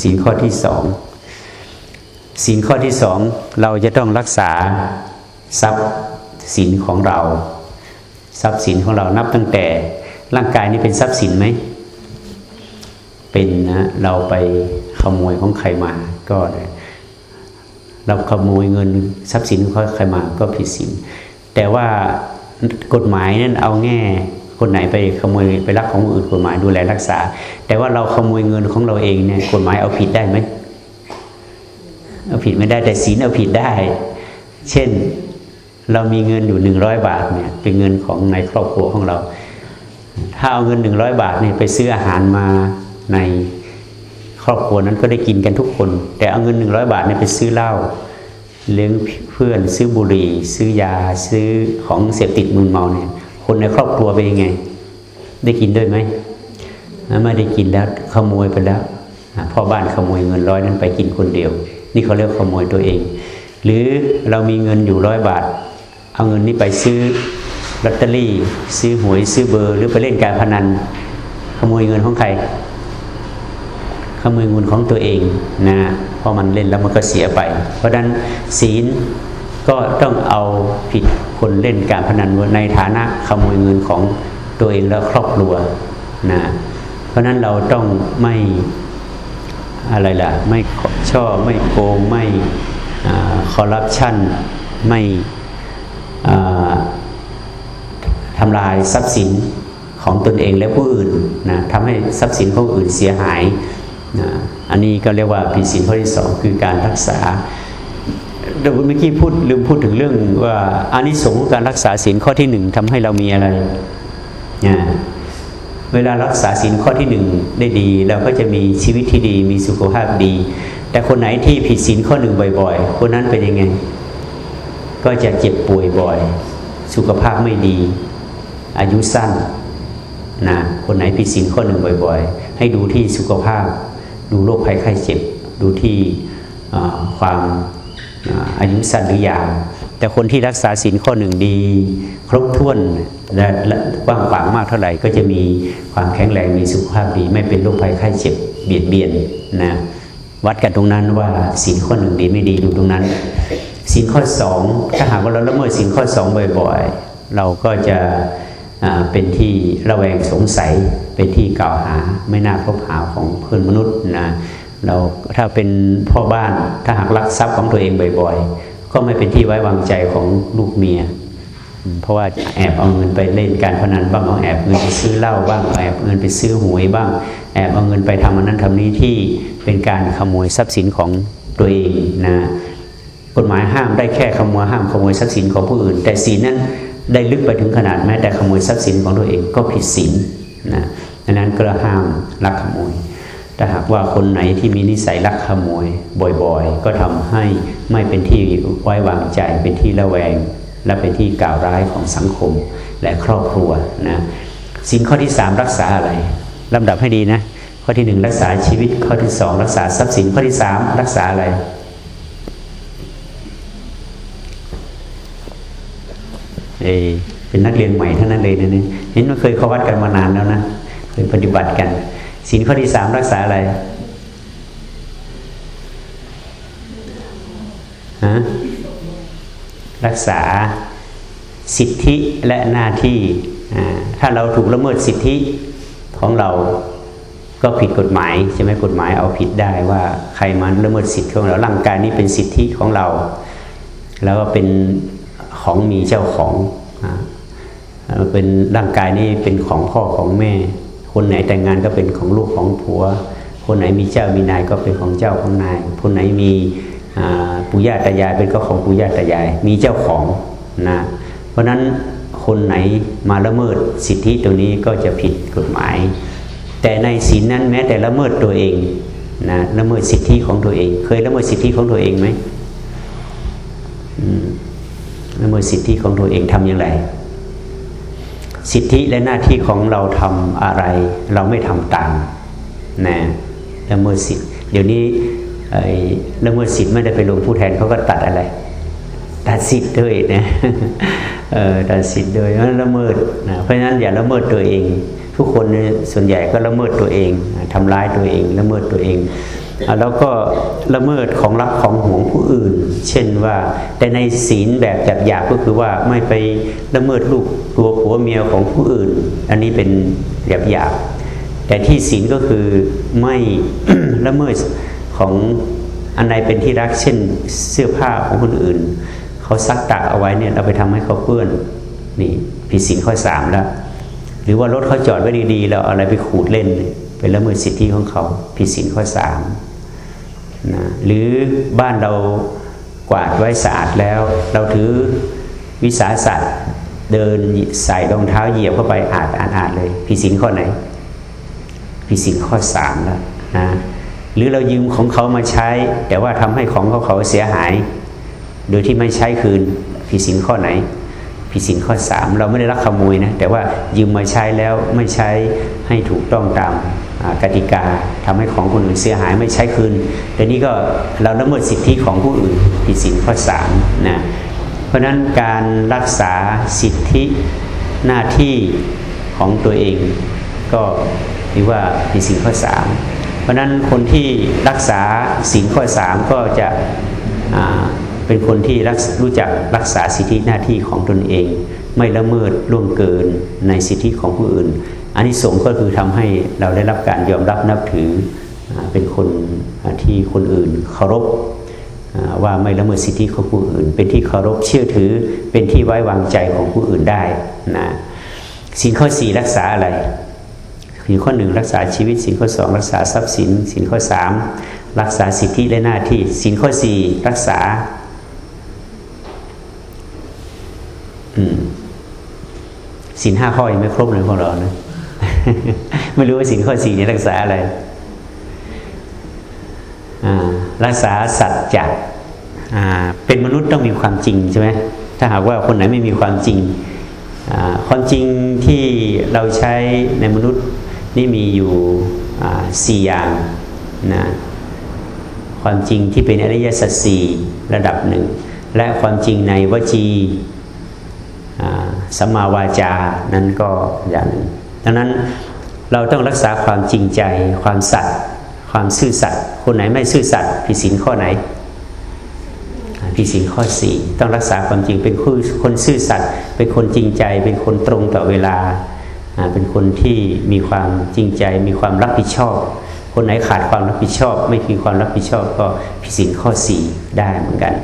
ศีลข้อที่สองศีลข้อที่สองเราจะต้องรักษาทรัพย์สินของเรา ทรัพย์สินของเรานับตั้งแต่ร่างกายนี้เป็นทรัพย์สินไหมเป็นนะเราไปขโมยของใครมาก็เราขโมยเงินทรัพย์สินของใครมาก็ผิดศีลแต่ว่ากฎหมายนั้นเอาแง่ คนไหนไปขโมยไปรักของอื่นกฎหมายดูแลรักษา แต่ว่าเราขโมยเงินของเราเองเนี่ยกฎหมายเอาผิดได้ไหมเอาผิดไม่ได้แต่ศีลเอาผิดได้ เช่นเรามีเงินอยู่หนึ่งร้อยบาทเนี่ยเป็นเงินของในครอบครัวของเรา ถ้าเอาเงินหนึ่งร้อยบาทเนี่ยไปซื้ออาหารมาในครอบครัวนั้นก็ได้กินกันทุกคน แต่เอาเงินหนึ่งร้อยบาทเนี่ยไปซื้อเหล้าเลี้ยงเพื่อนซื้อบุหรี่ ซื้อยา ซื้อของเสพติดมึนเมาเนี่ย คนในครอบครัวเป็นยังไง ได้กินด้วยไหมไม่ได้กินแล้วขโมยไปแล้วพ่อบ้านขโมยเงินร้อยนั้นไปกินคนเดียว นี่เขาเรียกขโมยตัวเอง หรือเรามีเงินอยู่ร้อยบาท เอาเงินนี้ไปซื้อลอตเตอรี่ ซื้อหวยซื้อเบอร์หรือไปเล่นการพนัน ขโมยเงินของใคร ขโมยเงินของตัวเองนะเพราะมันเล่นแล้วมันก็เสียไป เพราะฉะนั้นศีลก็ต้องเอาผิด คนเล่นการพนันในฐานะขโมยเงินของตัวเองและครอบครัวนะเพราะนั้นเราต้องไม่อะไรล่ะ ไม่ช่อไม่โกงไม่คอร์รัปชันไม่ทำลายทรัพย์สินของตนเองและผู้อื่นนะทำให้ทรัพย์สินของอื่นเสียหายนะอันนี้ก็เรียกว่าผิดศีลข้อที่สองคือการรักษา เดี๋ยวเมื่อกี้พูดลืมพูดถึงเรื่องว่าอานิสงส์ของการรักษาศีลข้อที่หนึ่งทำให้เรามีอะไรนะเวลารักษาศีลข้อที่หนึ่งได้ดี เราก็จะมีชีวิตที่ดี มีสุขภาพดี แต่คนไหนที่ผิดศีลข้อหนึ่งบ่อย ๆ คนนั้นเป็นยังไง ก็จะเจ็บป่วยบ่อย สุขภาพไม่ดี อายุสั้นนะคนไหนผิดศีลข้อหนึ่งบ่อย ๆ ให้ดูที่สุขภาพ ดูโรคภัยไข้เจ็บ ดูที่ความ อายุสั้นหรือยาว แต่คนที่รักษาศีลข้อหนึ่งดี ครบถ้วนและกว้างขวางมากเท่าไหร่ ก็จะมีความแข็งแรงมีสุขภาพดี ไม่เป็นโรคภัยไข้เจ็บเบียดเบียนนะวัดกันตรงนั้นว่าศีลข้อหนึ่งดีไม่ดีดูตรงนั้นศีลข้อสองถ้าหากว่าเราละเมิดศีลข้อสองบ่อยๆ เราก็จะเป็นที่ระแวงสงสัยเป็นที่กล่าวหาไม่น่าพบหาของเพื่อนมนุษย์นะ เราถ้าเป็นพ่อบ้านถ้าหากลักทรัพย์ของตัวเองบ่อย ๆ ก็ไม่เป็นที่ไว้วางใจของลูกเมีย เพราะว่าแอบเอาเงินไปเล่นการพนันบ้างเอาแอบเงินไปซื้อเหล้าบ้างแอบเงินไปซื้อหวยบ้าง แอบเอาเงินไปทำอันนั้นทำนี้ที่เป็นการขโมยทรัพย์สินของตัวเองนะกฎหมายห้ามได้แค่ขโมยห้ามขโมยทรัพย์สินของผู้อื่น แต่ศีลนั้นได้ลึกไปถึงขนาดแม้แต่ขโมยทรัพย์สินของตัวเองก็ผิดศีลนะดังนั้นก็ห้ามลักขโมย ถ้าหากว่าคนไหนที่มีนิสัยลักขโมยบ่อยๆ ก็ทำให้ไม่เป็นที่ไว้วางใจ เป็นที่ระแวง และเป็นที่กล่าวร้ายของสังคมและครอบครัวนะสิ่งข้อที่สามรักษาอะไรลำดับให้ดีนะข้อที่หนึ่งรักษาชีวิตข้อที่สองรักษาทรัพย์สินข้อที่สามรักษาอะไรเอเป็นนักเรียนใหม่ท่านั้นเลยนะเนี่ยเห็นว่าเคยเข้าวัดกันมานานแล้วนะเคยปฏิบัติกัน ศีลข้อที่สามรักษาอะไรฮะรักษาสิทธิและหน้าที่ ถ้าเราถูกละเมิดสิทธิของเราก็ผิดกฎหมายใช่ไหมกฎหมายเอาผิดได้ว่าใครมันละเมิดสิทธิของเราร่างกายนี้เป็นสิทธิของเรา แล้วก็เป็นของมีเจ้าของเป็นร่างกายนี้เป็นของพ่อของแม่ คนไหนแต่งงานก็เป็นของลูกของผัว คนไหนมีเจ้ามีนายก็เป็นของเจ้าของนาย คนไหนมีปู่ย่าตายายเป็นก็ของปู่ย่าตายาย มีเจ้าของนะเพราะนั้นคนไหนมาละเมิดสิทธิตรงนี้ก็จะผิดกฎหมาย แต่ในศีลนั้นแม้แต่ละเมิดตัวเองนะละเมิดสิทธิของตัวเอง เคยละเมิดสิทธิของตัวเองไหมละเมิดสิทธิของตัวเองทำอย่างไร สิทธิและหน้าที่ของเราทำอะไร เราไม่ทำตามนะละเมิดสิทธิเดี๋ยวนี้ละเมิดสิทธิ์ไม่ได้ไปลงผู้แทนเขาก็ตัดอะไร ตัดสิทธิ์ด้วยนะตัดสิทธิ์ด้วยละเมิดนะเพราะฉะนั้นอย่าละเมิดตัวเอง ทุกคนส่วนใหญ่ก็ละเมิดตัวเองทำร้ายตัวเอง ละเมิดตัวเอง แล้วก็ละเมิดของรักของห่วงผู้อื่น เช่นว่า แต่ในศีลแบบจัดหยาบก็คือว่าไม่ไปละเมิดลูกตัวผัวเมียของผู้อื่น อันนี้เป็นแบบหยาบแต่ที่ศีลก็คือไม่ละเมิดของอันใดเป็นที่รักเช่นเสื้อผ้าของคนอื่น เขาซักตากเอาไว้เนี่ยเราไปทำให้เขาเปื้อนนี่ผิดศีลข้อสามแล้ว หรือว่ารถเขาจอดไว้ดีๆเราเอาอะไรไปขูดเล่น เป็นละเมิดสิทธิของเขาผิดศีลข้อสาม นะหรือบ้านเรากวาดไว้สะอาดแล้ว เราถือวิสาสะเดินใส่รองเท้าเหยียบเข้าไปอาดอาดอาดเลยผิดศีลข้อไหนผิดศีลข้อสามแล้วนะหรือเรายืมของเขามาใช้ แต่ว่าทำให้ของเขาเขาเสียหาย โดยที่ไม่ใช้คืนผิดศีลข้อไหนผิดศีลข้อสามเราไม่ได้รักขโมยนะแต่ว่ายืมมาใช้แล้วไม่ใช้ให้ถูกต้องตาม กติกาทำให้ของคนอื่นเสียหายไม่ใช้คืนแต่นี้ก็เราละเมิดสิทธิของผู้อื่นผิดศีลข้อสามนะเพราะนั้นการรักษาสิทธิหน้าที่ของตัวเอง ก็เรียกว่าผิดศีลข้อสามเพราะนั้นคนที่รักษาศีลข้อสามก็จะเป็นคนที่รู้จักรักษาสิทธิหน้าที่ของตนเอง ไม่ละเมิดล่วงเกินในสิทธิของผู้อื่น อันนี้สงก็คือทำให้เราได้รับการยอมรับนับถือเป็นคนที่คนอื่นเคารพว่าไม่ละเมิดสิทธิของผู้อื่น เป็นที่เคารพเชื่อถือเป็นที่ไว้วางใจของผู้อื่นได้นะสินข้อสี่รักษาอะไรสินข้อหนึ่งรักษาชีวิตสินข้อสองรักษาทรัพย์สินสินข้อสามรักษาสิทธิและหน้าที่สินข้อสี่รักษาสินห้าข้อยังไม่ครบเลยพวกเรานะ ไม่รู้ว่าสินข้อสี่นี่รักษาอะไรรักษาสัจจะเป็นมนุษย์ต้องมีความจริงใช่ไหมถ้าหากว่าคนไหนไม่มีความจริงความจริงที่เราใช้ในมนุษย์นี่มีอยู่สี่อย่างนะความจริงที่เป็นอริยสัจสี่ระดับหนึ่ง และความจริงในวจีสัมมาวาจา นั้นก็อย่างหนึ่ง ดังนั้นเราต้องรักษาความจริงใจ ความสัตย์ความซื่อสัตย์คนไหนไม่ซื่อสัตย์ผิดศีลข้อไหนผิดศีลข้อสี่ต้องรักษาความจริงเป็นคนซื่อสัตย์เป็นคนจริงใจ เป็นคนตรงต่อเวลา เป็นคนที่มีความจริงใจ มีความรับผิดชอบ คนไหนขาดความรับผิดชอบ ไม่มีความรับผิดชอบก็ผิดศีลข้อสี่ได้เหมือนกัน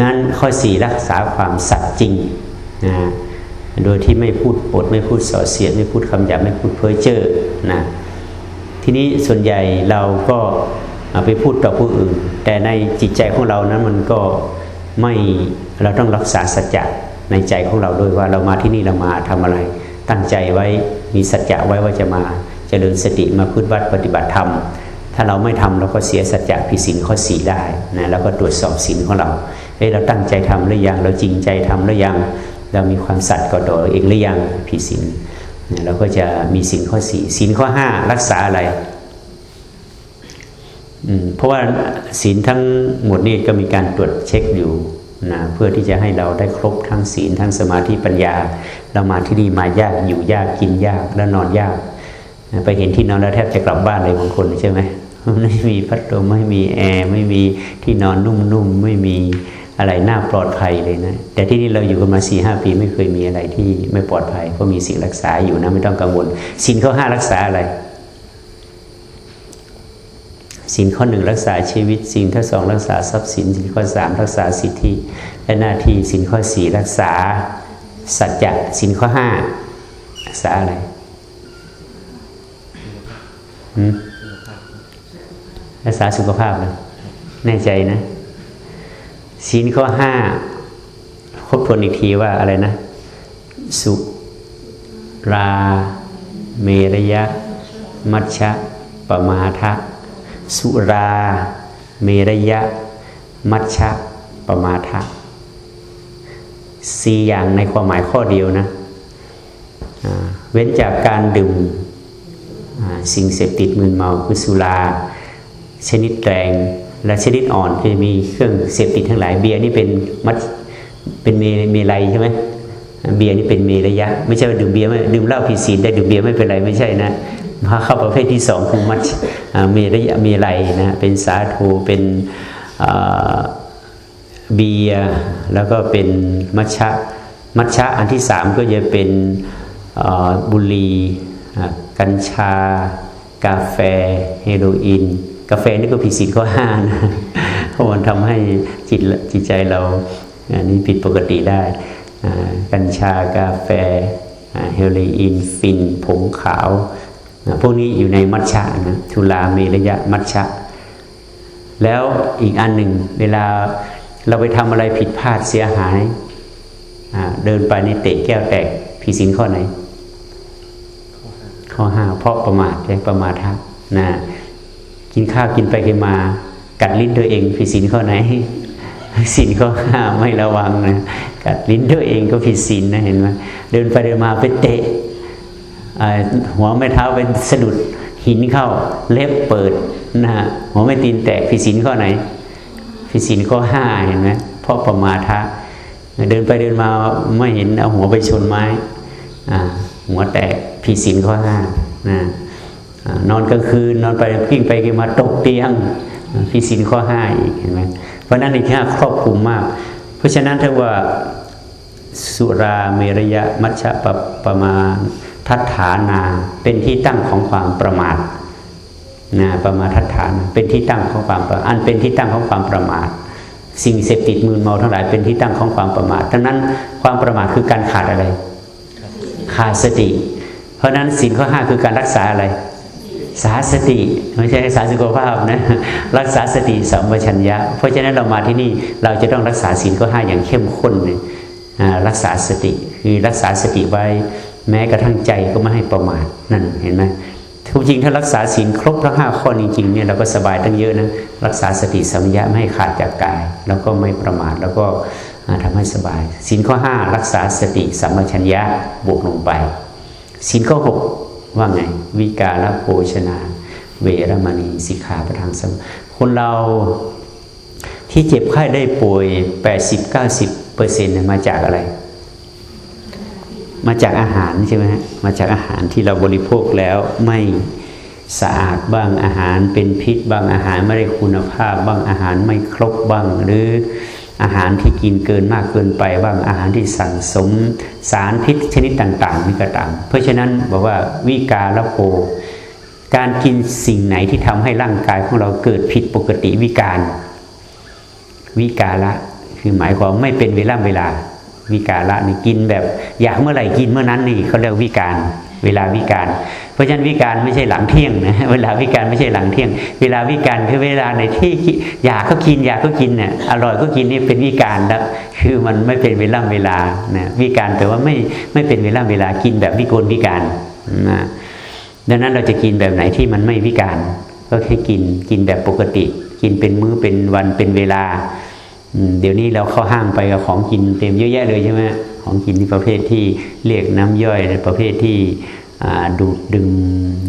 นั้นข้อสี่รักษาความสัตย์จริงนะ โดยที่ไม่พูดปดไม่พูดส่อเสียดไม่พูดคำหยาบไม่พูดเพ้อเจ้อนะทีนี้ส่วนใหญ่เราก็ไปพูดต่อผู้อื่น แต่ในจิตใจของเรานั้นมันก็ไม่เราต้องรักษาสัจจะในใจของเราด้วยว่าเรามาที่นี่เรามาทำอะไร ตั้งใจไว้มีสัจจะไว้ว่าจะมาจเจริญสติมาพุทธวัดปฏิบัติธรรม ถ้าเราไม่ทำเราก็เสียสัจจะผิดศีลข้อสีได้นะแล้วก็ตรวจสอบศีลของเราเฮ้ยเราตั้งใจทำหรือยังเราจริงใจทำหรือยัง เรามีความสัตย์กับตัวเองหรือยังผิดศีลเราก็จะมีศีลข้อสี่ศีลข้อห้ารักษาอะไรเพราะว่าศีลทั้งหมดนี่ก็มีการตรวจเช็คอยู่นะเพื่อที่จะให้เราได้ครบทั้งศีลทั้งสมาธิปัญญา เรามาที่นี่มายากอยู่ยากกินยากแล้วนอนยาก ไปเห็นที่นอนแล้วแทบจะกลับบ้านเลยบางคนใช่ไหมไม่มีพัดลมไม่มีแอร์ไม่มีที่นอนนุ่มๆไม่มี อะไรน่าปลอดภัยเลยนะ แต่ที่นี่เราอยู่กันมาสี่ห้าปีไม่เคยมีอะไรที่ไม่ปลอดภัยเพราะมีสิ่งรักษาอยู่นะไม่ต้องกังวลสินข้อห้ารักษาอะไรสินข้อหนึ่งรักษาชีวิตสินข้อสองรักษาทรัพย์สินสินข้อสามรักษาสิทธิและหน้าที่สินข้อสี่รักษาสัจจะสินข้อห้ารักษาอะไรรักษาสุขภาพนะแน่ใจนะ ศีลข้อห้าคบทวนอีกทีว่าอะไรนะ สุรา เมรยะ มัชชะปมาทะ สุรา เมรยะ มัชชะปมาทะสี่อย่างในความหมายข้อเดียวนะเว้นจากการดื่มสิ่งเสพติดมึนเมาคือสุรา ชนิดแรง และชนิดอ่อนคือมีเครื่องเสพติดทั้งหลายเบียร์นี่เป็นมัดเป็นเมเมรัยใช่ไหมเบียร์นี่เป็นเมรยะ ไม่ใช่ว่าดื่มเบียร์ไม่ดื่มเหล้าผิดศีลได้ดื่มเบียร์ไม่เป็นไรไม่ใช่นะมาเข้าประเภทที่สองคือมัชเมระยะเมลัยนะเป็นสาโทเป็นเบียร์แล้วก็เป็นมัชชะมัชชะอันที่สามก็จะเป็นบุหรี่กัญชา กาแฟ เฮโรอีนาแฟนี่ก็ผิดศีลข้อห้านะเพราะมันทำให้จิตจิตใจเราอันนี้ผิดปกติได้ กัญชากาแฟเฮโรอีนฟิน ผงขาว พวกนี้อยู่ในมัชชะนะทุลาเมระยะมัชชะ แล้วอีกอันหนึ่งเวลาเราไปทำอะไรผิดพลาดเสียหาย เดินไปในเตะแก้วแตกผิดศีลข้อไหน ข้อห้าเพราะประมาทใช่ประมาทนะ กินข้าวกินไปกินมา กัดลิ้นตัวเองผิดศีลข้อไหนศีลข้อห้าไม่ระวังนะกัดลิ้นตัวเองก็ผิดศีลนะเห็นไหมเดินไปเดินมาไปเตะหัวไม่เท้าเป็นสะดุดหินเข้าเล็บเปิดนะหัวไม่ตีนแตกผิดศีลข้อไหนผิดศีลข้อห้าเห็นไหมเพราะประมาทะเดินไปเดินมาไม่เห็นเอาหัวไปชนไม้หัวแตกผิดศีลข้อห้านะ นอนกลางคืนนอนไปกิ้งไปกิ้งมาตกเตียงผิดศีลข้อห้าอีกเห็นไหมเพราะนั้นในที่ห้าครอบคลุมมาก เพราะฉะนั้นถ้าว่าสุราเมรยะมัชฌะปประมาณทัฏฐานาเป็นที่ตั้งของความประมาทนะประมาทัฏฐานเป็นที่ตั้งของความอันเป็นที่ตั้งของความประมาท สิ่งเสพติดมืนเมาทั้งหลายเป็นที่ตั้งของความประมาทดังนั้นความประมาทคือการขาดอะไร ขาดสติ เพราะนั้นสิ่งข้อห้าคือการรักษาอะไร สาสติไม่ใช่สาสุขภาพนะรักษาสติสัมปชัญญะ เพราะฉะนั้นเรามาที่นี่เราจะต้องรักษาสิ่งข้อห้าอย่างเข้มข้นเลยรักษาสติคือรักษาสติไว้แม้กระทั่งใจก็ไม่ให้ประมาทนั่นเห็นไหมทุกจริงถ้ารักษาศีลครบทั้งห้าข้อจริงๆเนี่ยเราก็สบายตั้งเยอะนะรักษาสติสัมยาไม่ให้ขาดจากกาย แล้วก็ไม่ประมาทแล้วก็ทำให้สบายศีลข้อห้ารักษาสติสัมปชัญญะบวกลงไปศีลข้อหก ว่าไง วิกาลโภชนา เวรมณีสิกขาประทางสมคนเราที่เจ็บไข้ได้ป่วย 80-90%เปอร์เซ็นต์มาจากอะไร มาจากอาหารใช่ไหมฮะมาจากอาหารที่เราบริโภคแล้วไม่สะอาดบ้างอาหารเป็นพิษบ้างอาหารไม่ได้คุณภาพบ้างอาหารไม่ครบบ้างหรือ อาหารที่กินเกินมากเกินไปบ้างอาหารที่สั่งสมสารพิษชนิดต่างๆนี่ก็ตาม เพราะฉะนั้นบอกว่าวิกาลโภการกินสิ่งไหนที่ทำให้ร่างกายของเราเกิดผิดปกติวิการ วิกาละคือหมายความไม่เป็นเวลาเวลาวิกาละนี่กินแบบอยากเมื่อไหร่กินเมื่อนั้นนี่เขาเรียกวิการ เวลาวิการ เพราะฉะนั้นวิการไม่ใช่หลังเที่ยงนะเวลาวิการไม่ใช่หลังเที่ยง เวลาวิการคือเวลาในที่อยากก็กินอยากก็กินเนี่ยอร่อยก็กินนี่เป็นวิการแล้วคือมันไม่เป็นเวลาเวลานะวิการแปลว่าไม่ไม่เป็นเวลาเวลากินแบบวิกลวิการนะดังนั้นเราจะกินแบบไหนที่มันไม่วิการก็แค่กินกินแบบปกติ กินเป็นมื้อเป็นวันเป็นเวลาเดี๋ยวนี้เราเข้าห้างไปกับของกินเต็มเยอะแยะเลยใช่ไหม ของกินที่ประเภทที่เรียกน้ำย่อยประเภทที่ดูดดึง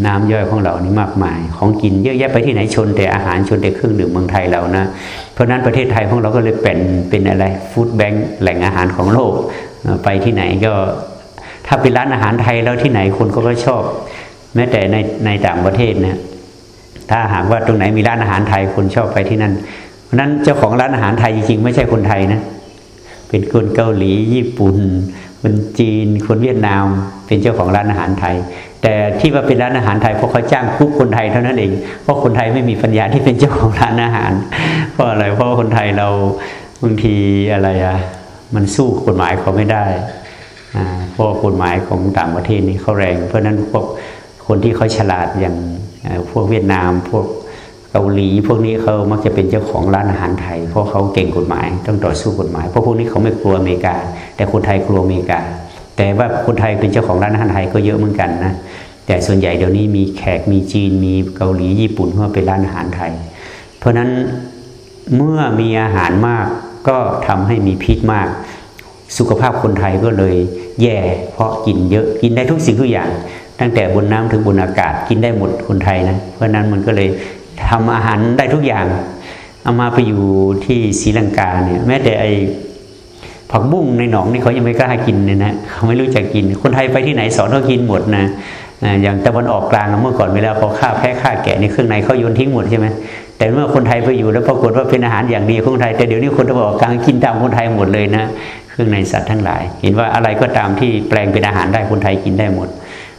น้ำย่อยของเรานี่มากมาย ของกินเยอะแยะไปที่ไหนชนแต่อาหารชนแต่เครื่องดื่มเมืองไทยเรานะ เพราะนั้นประเทศไทยของเราก็เลยเป็นเป็นอะไรฟู้ดแบงค์แหล่งอาหารของโลกไปที่ไหนก็ถ้าเป็นร้านอาหารไทยแล้วที่ไหนคนก็ชอบ แม้แต่ในในต่างประเทศนะถ้าหากว่าตรงไหนมีร้านอาหารไทยคนชอบไปที่นั่นเพราะนั้นเจ้าของร้านอาหารไทยจริงๆไม่ใช่คนไทยนะ เป็นคนเกาหลีญี่ปุ่นคนจีนคนเวียดนาม เป็นเจ้าของร้านอาหารไทย แต่ที่ว่าเป็นร้านอาหารไทยเพราะเขาจ้างคุกคนไทยเท่านั้นเองเพราะคนไทยไม่มีปัญญาที่เป็นเจ้าของร้านอาหาร เพราะอะไรเพราะคนไทยเราบางทีอะไรอะมันสู้กฎหมายเขาไม่ได้เพราะกฎหมายของต่างประเทศนี่เขาแรง เพราะนั้นพวกคนที่เขาฉลาดอย่างพวกเวียดนามพวก เกาหลีพวกนี้เขามักจะเป็นเจ้าของร้านอาหารไทย เพราะเขาเก่งกฎหมาย ต้องต่อสู้กฎหมายเพราะพวกนี้เขาไม่กลัวอเมริกา แต่คนไทยกลัวอเมริกา แต่ว่าคนไทยเป็นเจ้าของร้านอาหารไทยก็เยอะเหมือนกันนะแต่ส่วนใหญ่เดี๋ยวนี้มีแขกมีจีนมีเกาหลีญี่ปุ่นเข้าเป็นร้านอาหารไทย เพราะนั้นเมื่อมีอาหารมากก็ทำให้มีพิษมาก สุขภาพคนไทยก็เลยแย่ เพราะกินเยอะกินได้ทุกสิ่งทุกอย่าง ตั้งแต่บนน้ำถึงบนอากาศกินได้หมดคนไทยนะเพราะนั้นมันก็เลย ทำอาหารได้ทุกอย่าง เอามาไปอยู่ที่ศรีลังกาเนี่ยแม้แต่ไอผักบุ้งในหนองนี่เขายังไม่กล้ากินเลยนะเขาไม่รู้จักกิน คนไทยไปที่ไหนสอนเขากินหมดนะอย่างตะวันออกกลางเมื่อก่อนเวลาเขาฆ่าแพ้ฆ่าแกะในเครื่องในเขาโยนทิ้งหมดใช่ไหมแต่เมื่อคนไทยไปอยู่แล้วปรากฏว่าเป็นอาหารอย่างดีของคนไทย แต่เดี๋ยวนี้คนตะวันออกกลางกินตามคนไทยหมดเลยนะเครื่องในสัตว์ทั้งหลาย เห็นว่าอะไรก็ตามที่แปลงเป็นอาหารได้คนไทยกินได้หมด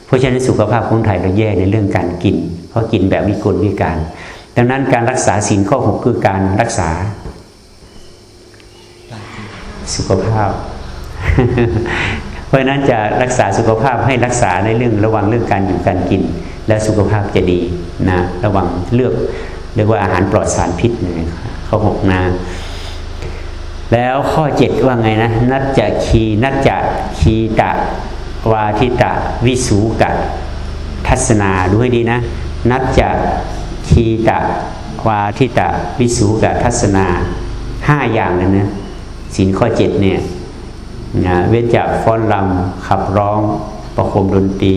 เพราะฉะนั้นสุขภาพของไทยเราแย่ในเรื่องการกิน ราะกินแบบวิกลวิการ ดังนั้นการรักษาศีลข้อหกคือการรักษา สุขภาพ เพราะฉะนั้นจะรักษาสุขภาพให้รักษาในเรื่องระวังเรื่องการอยู่การกิน และสุขภาพจะดีนะระวังเลือกเรียกว่าอาหารปลอดสารพิษนะข้อหกนะแล้วข้อเจ็ดว่าไงนะนัจจะคีนัจจะคีตะวาทิตะ วิสูกะ ทัศนาดูให้ดีนะ นัจจะคีตะวาทิตะวิสูกะทัศนาห้าอย่างนั้นนะสินข้อเจ็ดเนี่ยนะเว้นจากฟ้อนรำขับร้องประโคมดนตรี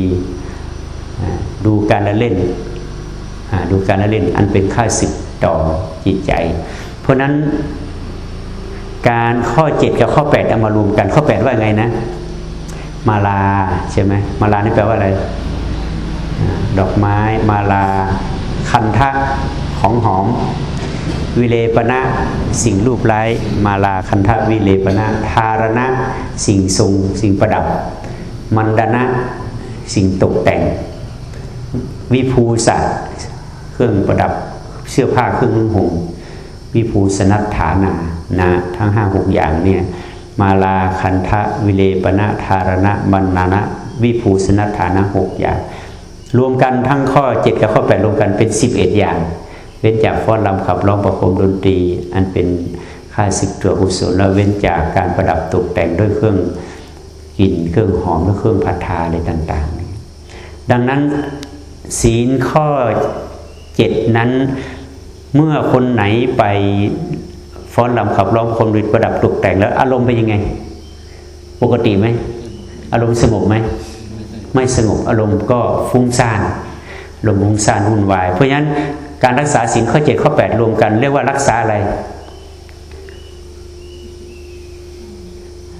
ดูการละเล่นดูการละเล่นอันเป็นค่าศึกต่อจิตใจ เพราะนั้นการข้อเจ็ดกับข้อแปดเอามารวมกันข้อแปดว่าไงนะ มาลาใช่ไหมมาลานี่แปลว่าอะไร ดอกไม้มาลา คันทะของหอม วิเลปณะสิ่งรูปไร้มาลาคันทะวิเลปณะทารณะ สิ่งทรง สิ่งประดับ มันดนะสิ่งตกแต่ง วิภูสัตเครื่องประดับ เสื้อผ้าเครื่องนุ่งห่มวิภูสนัตฐานานะทั้งห้าหกอย่างเนี่ยมาลาคันทะวิเลปณะธารณะบรรณนะวิภูสนัฐานะหกอย่าง รวมกันทั้งข้อเจ็ดกับข้อแปดรวมกันเป็นสิบเอ็ดอย่าง เว้นจากฟ้อนรำขับร้องประโคมดนตรี อันเป็นค่าสิกตัวอุศลแล้วเว้นจากการประดับตกแต่งด้วยเครื่องกลิ่นเครื่องหอมและเครื่องพัทาอะไรต่าง ๆ ดังนั้นศีลข้อเจ็ดนั้นเมื่อคนไหนไปฟ้อนรำขับร้องคนริดประดับตกแต่งแล้ว อารมณ์เป็นยังไง ปกติไหม อารมณ์สงบไหม ไม่สงบอารมณ์ก็ฟุ้งซ่านอารมณ์ฟุ้งซ่านวุ่นวาย เพราะฉะนั้นการรักษาสิ่งข้อเจ็ดข้อแปดรวมกัน เรียกว่ารักษาอะไร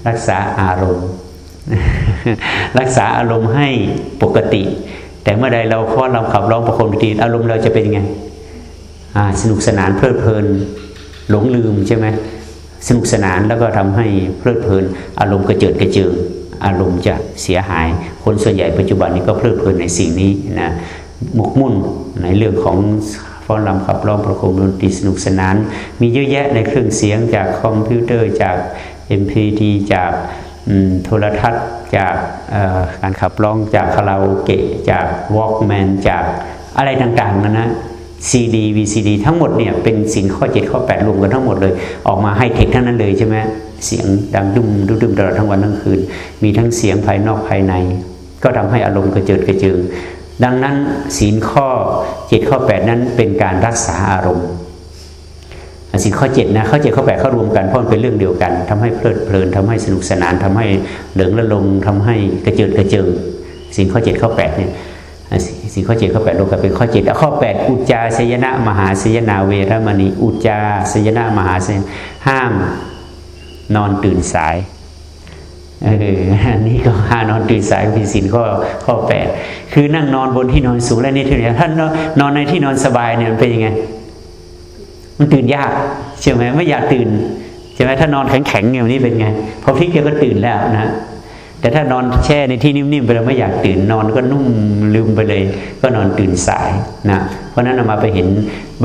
รักษาอารมณ์ รักษาอารมณ์ให้ปกติ แต่เมื่อใดเราฟ้อนรำขับร้องประคมดีอารมณ์เราจะเป็นยังไงสนุกสนานเพลิดเพลินหลงลืมใช่ไหมสนุกสนานแล้วก็ทำให้เพลิดเพลินอารมณ์กระเจิดกระเจิง อารมณ์จะเสียหาย คนส่วนใหญ่ปัจจุบันนี้ก็เพลิดเพลินในสิ่งนี้นะหมกมุ่นในเรื่องของฟ้อนรำขับร้องประโคมดนตรีสนุกสนาน มีเยอะแยะในเครื่องเสียงจากคอมพิวเตอร์จาก MP3 จากโทรทัศน์จากการขับร้องจากคาราโอเกะจาก Walkman จากอะไรต่างๆนะนะซีดีวีซีดีทั้งหมดเนี่ยเป็นศีลข้อเจ็ดข้อแปดรวมกันทั้งหมดเลย ออกมาให้เธคทั้งนั้นเลยใช่ไหม เสียงดังดุมดุดุมตลอดทั้งวันทั้งคืน มีทั้งเสียงภายนอกภายใน ก็ทำให้อารมณ์กระเจิดกระเจิง ดังนั้นศีลข้อเจ็ดข้อแปดนั้นเป็นการรักษาอารมณ์สินข้อเจ็ดนะข้อเจ็ดข้อแปดเขารวมกันเพราะมันเป็นเรื่องเดียวกันทำให้เพลิดเพลินทำให้สนุกสนานทำให้เหลืองละลงทำให้กระเจิดกระเจิงสินข้อเจ็ดข้อแปดเนี่ยสี่ข้อเจ็ดข้อแปดรวมกันเป็นข้อเจ็ดข้อแปดอุจจาสยนะ มหาสยนาเวรมณีอุจจาสยนะ มหาสยห้าม นอนตื่นสายเอออันนี้ก็ห้านอนตื่นสายพิสินข้อข้อแปดคือนั่งนอนบนที่นอนสูงและนี่ที่นี่ท่านนอนในที่นอนสบายเนี่ยมันเป็นยังไง มันตื่นยากใช่ไหมไม่อยากตื่นใช่ไหมถ้านอนแข็งๆอย่างนี้เป็นไงพอพลิกเดียวก็ตื่นแล้วนะ แต่ถ้านอนแช่ในที่นิ่มๆไปเราไม่อยากตื่นนอนก็นุ่มลืมไปเลย ก็นอนตื่นสายนะเพราะนั้นเอามาไปเห็น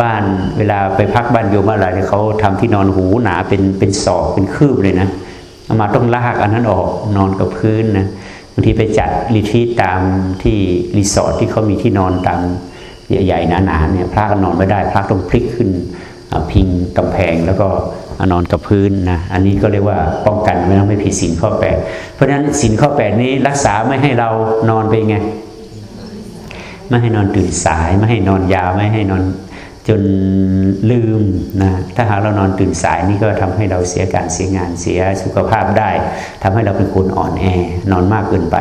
บ้านเวลาไปพักบ้านโยมอะไรเขาทำที่นอนหูหนาเป็นเป็นศอกเป็นคืบเลยนะเอามาต้องลากอันนั้นออกนอนกับพื้นนะบางทีไปจัดรีทีตามที่รีสอร์ทที่เขามีที่นอนตามใหญ่ๆหนาๆเนี่ยพระก็นอนไม่ได้พระต้องพลิกขึ้นพิงกำแพงแล้วก็ นอนกับพื้นนะอันนี้ก็เรียกว่าป้องกันไม่ต้องไม่ผิดสินข้อแปดเพราะฉะนั้นสินข้อแปดนี้รักษาไม่ให้เรานอนไปไงไม่ให้นอนตื่นสายไม่ให้นอนยาวไม่ให้นอนจนลืมนะถ้าหากเรานอนตื่นสายนี่ก็ทำให้เราเสียการเสียงานเสียสุขภาพได้ทำให้เราเป็นคนอ่อนแอนอนมากเกินไป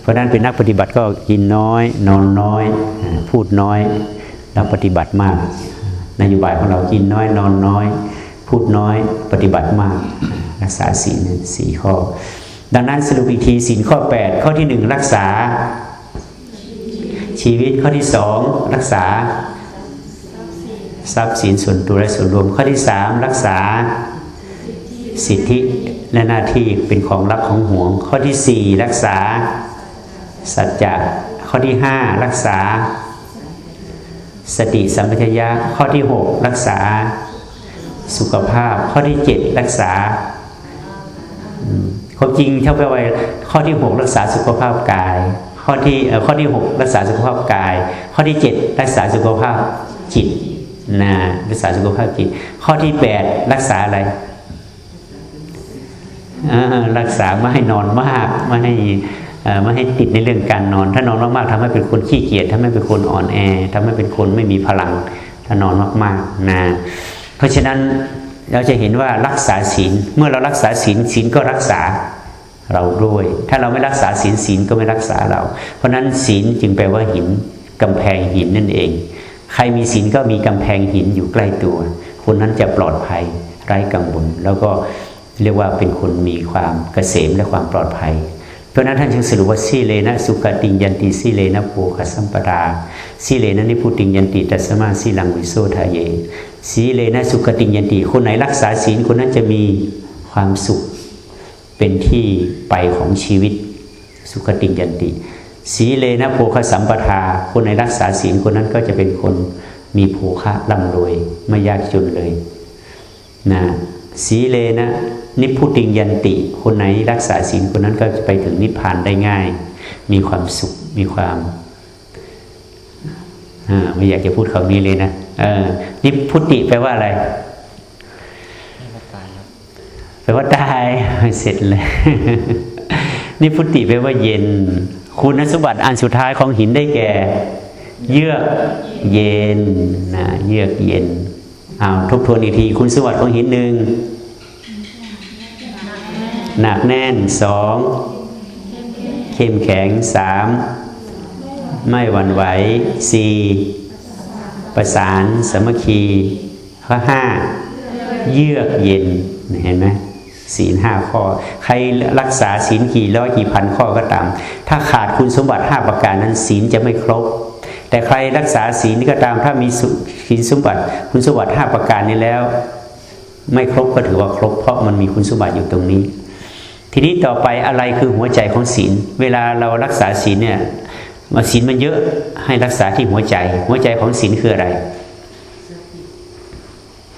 เพราะนั้นเป็นนักปฏิบัติก็กินน้อย นอนน้อย พูดน้อยแล้วปฏิบัติมาก นโยบายของเรากินน้อยนอนน้อย พูดน้อยปฏิบัติมากรักษาศีลสี่ข้อ ดังนั้นสรุปอีกทีศีลข้อ 8 ข้อที่หนึ่งรักษา ชีวิตข้อที่สองรักษาทรัพย์สินส่วนตัวและส่วนรวม ข้อที่สามรักษาสิทธิและหน้าที่เป็นของรักของห่วง ข้อที่สี่รักษาสัจจะข้อที่ห้ารักษา สติสัมปชัญญะข้อที่หกรักษาสุขภาพ ข้อที่เจ็ดรักษาความจริงเท่าไปไว้ข้อที่หกรักษาสุขภาพกาย ข้อที่ข้อที่หกรักษาสุขภาพกาย ข้อที่เจ็ดรักษาสุขภาพจิตนะรักษาสุขภาพจิต ข้อที่แปดรักษาอะไรรักษาไม่ให้นอนมากไม่ให้ ไม่ให้ติดในเรื่องการนอน ถ้านอนมากๆทำให้เป็นคนขี้เกียจทำให้เป็นคนอ่อนแอทำให้เป็นคนไม่มีพลัง ถ้านอนมากๆนะเพราะฉะนั้นเราจะเห็นว่ารักษาศีลเมื่อเรารักษาศีลศีลก็รักษาเราด้วย ถ้าเราไม่รักษาศีลศีลก็ไม่รักษาเรา เพราะนั้นศีลจึงแปลว่าหินกำแพงหินนั่นเอง ใครมีศีลก็มีกำแพงหินอยู่ใกล้ตัว คนนั้นจะปลอดภัยไร้กังวลแล้วก็เรียกว่าเป็นคนมีความเกษมและความปลอดภัย เพราะนั้นท่านจึงสรุปว่าสีเลนะสุขติยันติสีเลนะโภคสัมปดาสีเลนะนิพุติยันติตัสมาสีลังวิโสทาเยสีเลนะสุขติยันติคนไหนรักษาศีลคนนั้นจะมีความสุขเป็นที่ไปของชีวิตสุขติยันติ สีเลนะโภคสัมปทา คนไหนรักษาศีลคนนั้นก็จะเป็นคนมีโภคะร่ำรวยไม่ยากจนเลยนะ สีเลนะนิพุติยันติ คนไหนรักษาศีลคนนั้นก็จะไปถึงนิพพานได้ง่าย มีความสุขมีความไม่อยากจะพูดคำนี้เลยนะนิพุติแปลว่าอะไรแปลว่าตายเสร็จเลยนิพุติแปลว่าเย็น คุณสมบัติอันสุดท้ายของหินได้แก่ เยือกเย็นนะเยือกเย็นเอาทบทวนอีกที คุณสมบัติของหินหนึ่งหนักแน่นสองเข้มแข็งสามไม่หวั่นไหวสี่ประสานสมัคคีข้อห้าเยือกเย็นเห็นไหมศีลห้าข้อ ใครรักษาศีลกี่ร้อยกี่พันข้อก็ตาม ถ้าขาดคุณสมบัติห้าประการนั้นศีลจะไม่ครบ แต่ใครรักษาศีลก็ตามถ้ามีศีลสมบัติคุณสมบัติห้าประการนี้แล้ว ไม่ครบก็ถือว่าครบเพราะมันมีคุณสมบัติอยู่ตรงนี้ ทีนี้ต่อไปอะไรคือหัวใจของศีล เวลาเรารักษาศีลเนี่ยมาศีลมันเยอะให้รักษาที่หัวใจ หัวใจของศีลคืออะไร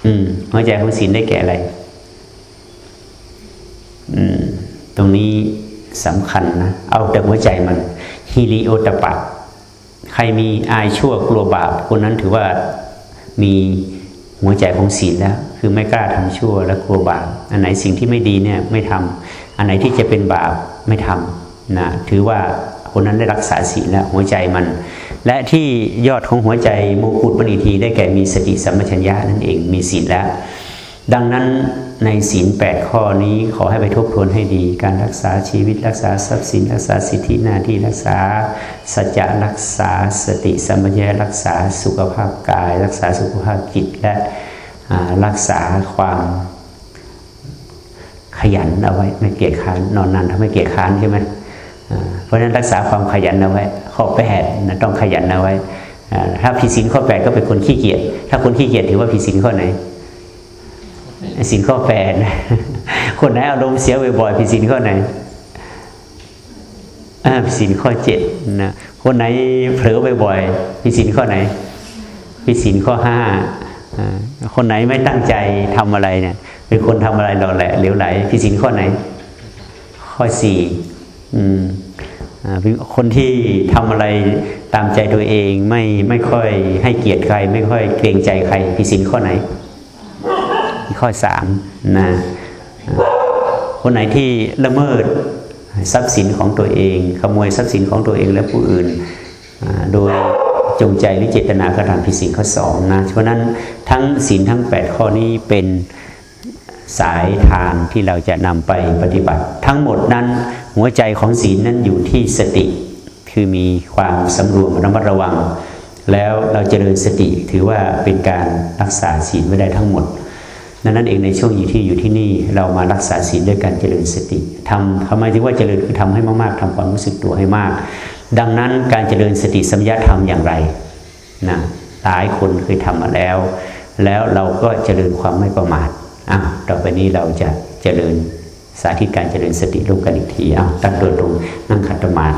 อืม หัวใจของศีลได้แก่อะไร อืม ตรงนี้สำคัญนะ เอาแต่หัวใจมันฮิริโอตปะ ใครมีอายชั่วกลัวบาปคนนั้นถือว่ามีหัวใจของศีลแล้วคือไม่กล้าทำชั่วและกลัวบาปอันไหนสิ่งที่ไม่ดีเนี่ยไม่ทำอันไหนที่จะเป็นบาปไม่ทำนะถือว่าคนนั้นได้รักษาศีลแล้วหัวใจมัน และที่ยอดของหัวใจมงกุฎมณีทีได้แก่มีสติสัมปชัญญะนั่นเองมีศีลแล้ว ดังนั้นในศีลแปดข้อนี้ขอให้ไปทบทวนให้ดี การรักษาชีวิตรักษาทรัพย์สิน รักษาสิทธิหน้าที่รักษาสัจจะรักษาสติสัมปชัญญะรักษาสุขภาพกาย รักษาสุขภาพจิตและรักษาความขยันเอาไว้ไม่เกียจค้านนอนนานทำให้เกียจค้านใช่ไหมเพราะฉะนั้นรักษาความขยันเอาไว้ ข้อแปดนะต้องขยันเอาไว้ถ้าผิดศีลข้อแปดก็เป็นคนขี้เกียจถ้าคนขี้เกียจถือว่าผิดศีลข้อไหน ศีลข้อแปดคนไหนอารมณ์เสียบ่อยๆผิดศีลข้อไหนผิดศีลข้อเจ็ดนะคนไหนเผลอบ่อยๆผิดศีลข้อไหนผิดศีลข้อห้าคนไหนไม่ตั้งใจทำอะไรเนี่ยเป็นคนทำอะไรหล่อแหละเหลวไหลผิดศีลข้อไหน ข้อสี่คนที่ทำอะไรตามใจตัวเองไม่ไม่ค่อยให้เกียรติใคร ไม่ค่อยเกรงใจใครพิสินข้อไหน ข้อสามนะคนไหนที่ละเมิดทรัพย์สินของตัวเอง ขโมยทรัพย์สินของตัวเองและผู้อื่น โดยจงใจหรือเจตนากระทำผิดศีลข้อสองนะเพราะนั้นทั้งศีลทั้ง 8 ข้อนี้เป็นสายทางที่เราจะนำไปปฏิบัติ ทั้งหมดนั้นหัวใจของศีลนั้นอยู่ที่สติ คือมีความสำรวมระมัดระวัง แล้วเราจเจริญสติถือว่าเป็นการรักษาศีลไม่ได้ทั้งหมด นั้นเองในช่วงอยู่ที่อยู่ที่นี่เรามารักษาศีลด้วยการเจริญสติทำทำไมถึงว่าเจริญคือทำให้มากๆทำความรู้สึกตัวให้มาก ดังนั้นการเจริญสติสัมยธรรมอย่างไรนะหลายคนเคยทำมาแล้ว แล้วเราก็เจริญความไม่ประมาทอะต่อไปนี้เราจะเจริญสาธิตการเจริญสติร่วมกันอีกทีอะตั้งตัวตรงนั่งขัดสมาธิ